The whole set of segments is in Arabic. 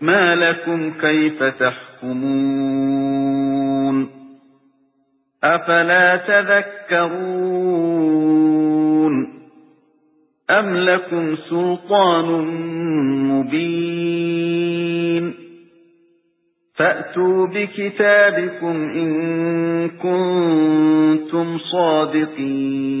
مَا لَكُمْ كَيْفَ تَحْكُمُونَ أَفَلَا تَذَكَّرُونَ أَمْ لَكُمْ سُلْطَانٌ مُبِينٌ فَأْتُوا بِكِتَابِكُمْ إِن كُنتُمْ صَادِقِينَ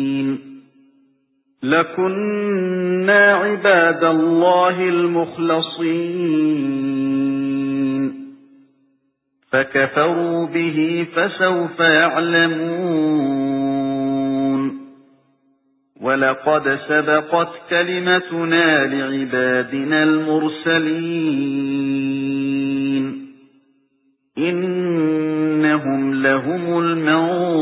لَكُنَّا عِبَادَ اللَّهِ الْمُخْلَصِينَ فَكَفَرُوا بِهِ فَسَوْفَ يَعْلَمُونَ وَلَقَدْ سَبَقَتْ كَلِمَتُنَا لِعِبَادِنَا الْمُرْسَلِينَ إِنَّهُمْ لَهُمُ الْمَنصُورُونَ